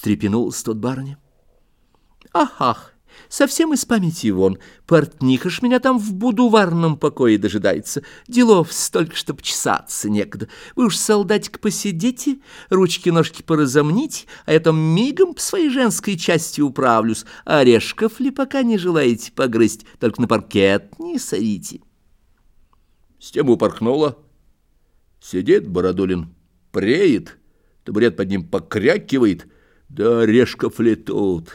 встрепенулась тот барыня. Ах, совсем из памяти вон. Портниха ж меня там в будуварном покое дожидается. Делов столько, что почесаться некогда. Вы уж, солдатик, посидите, ручки-ножки поразомните, а я там мигом по своей женской части управлюсь. Орешков ли пока не желаете погрызть, только на паркет не сорите. С тем упорхнула. Сидит Бородулин, преет, табурет под ним покрякивает, да орешков летут.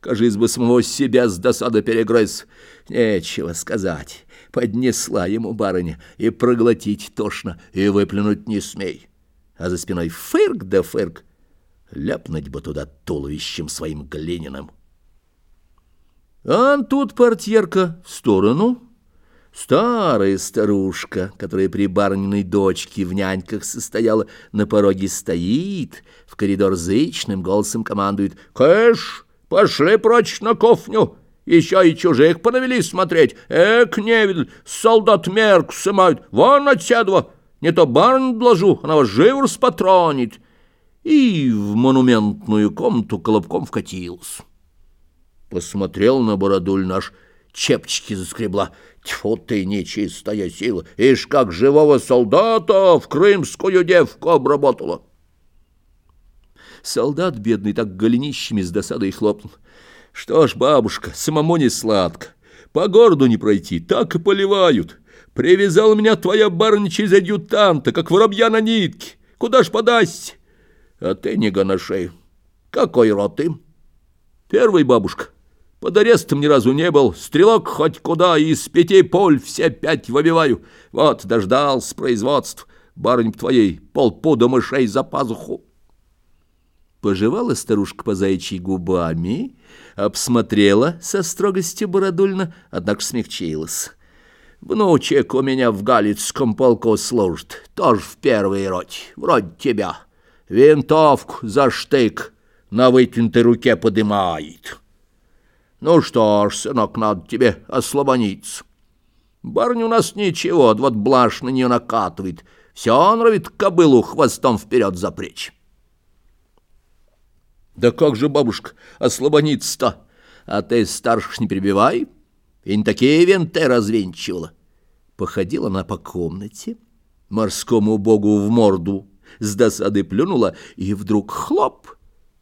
Кажись бы, самого себя с досады перегрыз. Нечего сказать. Поднесла ему барыня, и проглотить тошно, и выплюнуть не смей. А за спиной фырк да фырк. Ляпнуть бы туда туловищем своим глиняным. А тут портьерка в сторону. Старая старушка, которая при барниной дочке в няньках состояла, на пороге стоит, в коридор зычным голосом командует «Кэш!» Пошли прочь на кофню, еще и чужих понавели смотреть. Эк, не видят, солдат мерк сымают, вон отседва, не то барн блажу, она вас живо распатронит. И в монументную комнату колобком вкатился. Посмотрел на бородуль наш, чепчики заскребла. Тьфу ты, нечистая сила, ишь как живого солдата в крымскую девку обработала. Солдат бедный так голенищами с досадой хлопнул. Что ж, бабушка, самому не сладко. По городу не пройти, так и поливают. Привязал меня твоя барыня через адъютанта, как воробья на нитке. Куда ж подасть? А ты не гона шею. Какой рот ты? Первый бабушка. Под арестом ни разу не был. Стрелок хоть куда, из пяти поль все пять выбиваю. Вот, дождался производств. Барынь твоей полпуда мышей за пазуху. Пожевала старушка по заячьей губами, обсмотрела со строгостью бородульно, однако смягчилась. «Внучек у меня в Галицком полку служит, тоже в первой роте, вроде тебя. Винтовку за штык на вытянутой руке подымает. Ну что ж, сынок, надо тебе ослабониться. Барни у нас ничего, вот блажь на нее накатывает, все норовит кобылу хвостом вперед запречь». Да как же, бабушка, ослабониться-то? А ты старших не прибивай, и не такие венты развенчивала. Походила она по комнате, морскому богу в морду, с досады плюнула, и вдруг хлоп!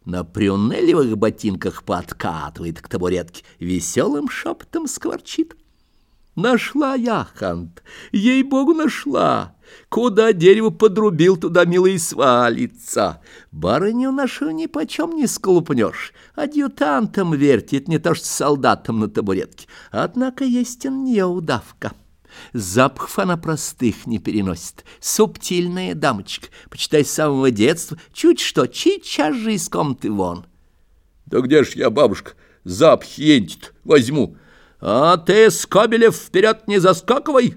На прюнелевых ботинках подкатывает к табуретке, веселым шепотом скворчит. Нашла я, Хант, ей-богу, нашла. Куда дерево подрубил, туда, милый, свалится. Барыню нашу ни почем не сколупнешь. Адъютантом вертит, не то что солдатом на табуретке. Однако есть он не удавка. Запахов она простых не переносит. Субтильная дамочка, почитай с самого детства, чуть что, сейчас же из комнаты вон. Да где ж я, бабушка, запах ентит, возьму. А ты, Скобелев, вперед не заскакивай.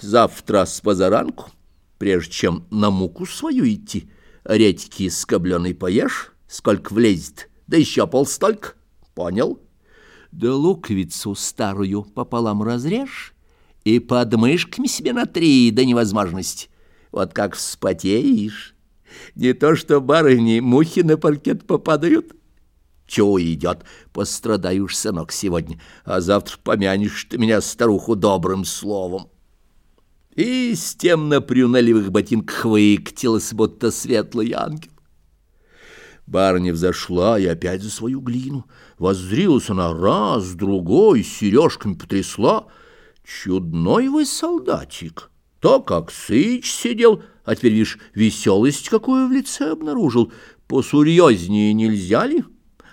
Завтра с позаранку, прежде чем на муку свою идти, редьки скобленой поешь, сколько влезет, да еще полстолько. Понял? Да луковицу старую пополам разрежь и под мышками себе на три до невозможности. Вот как вспотеешь. Не то что барыни мухи на паркет попадают, чего идет? Пострадаешь, сынок, сегодня, а завтра помянешь ты меня, старуху, добрым словом. И с тем на прюнелевых ботинках выкатилась, будто светлый ангел. Барыня взошла и опять за свою глину. Воззрилась она раз, другой, сережками потрясла. Чудной вы солдатик. То, как сыч сидел, а теперь, видишь, веселость какую в лице обнаружил. Посурьезнее нельзя ли?»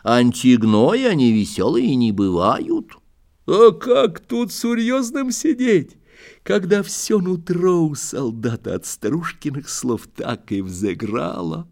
Антигной они веселые не бывают. А как тут серьезным сидеть, когда все нутро у солдата от старушкиных слов так и взыграло?